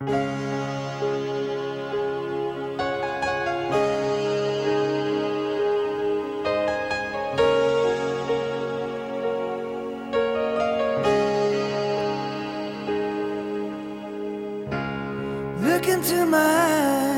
Look into my eyes.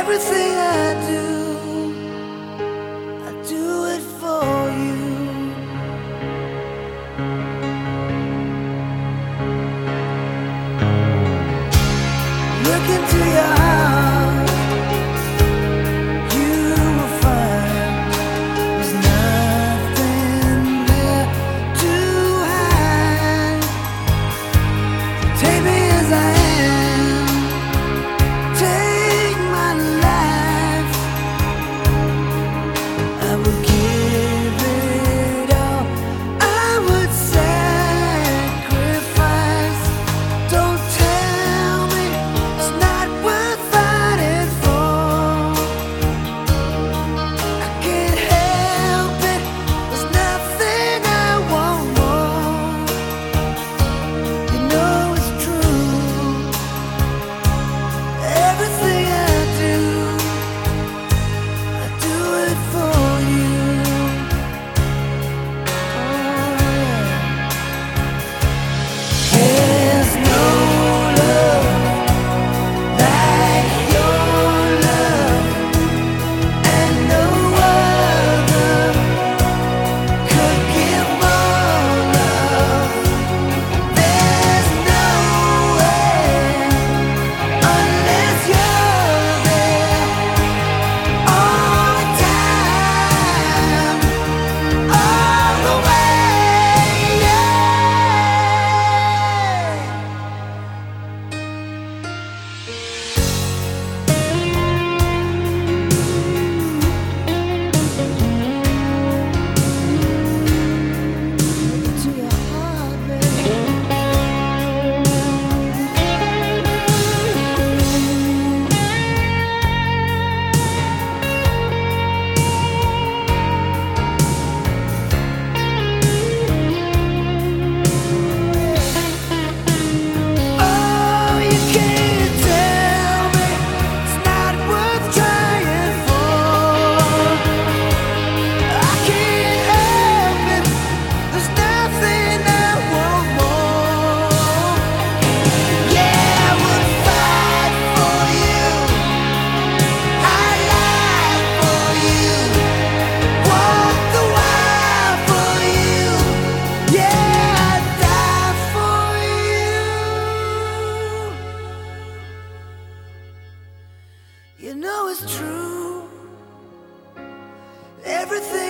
Everything I do, I do it for you. Look into your eyes. know it's true. Everything.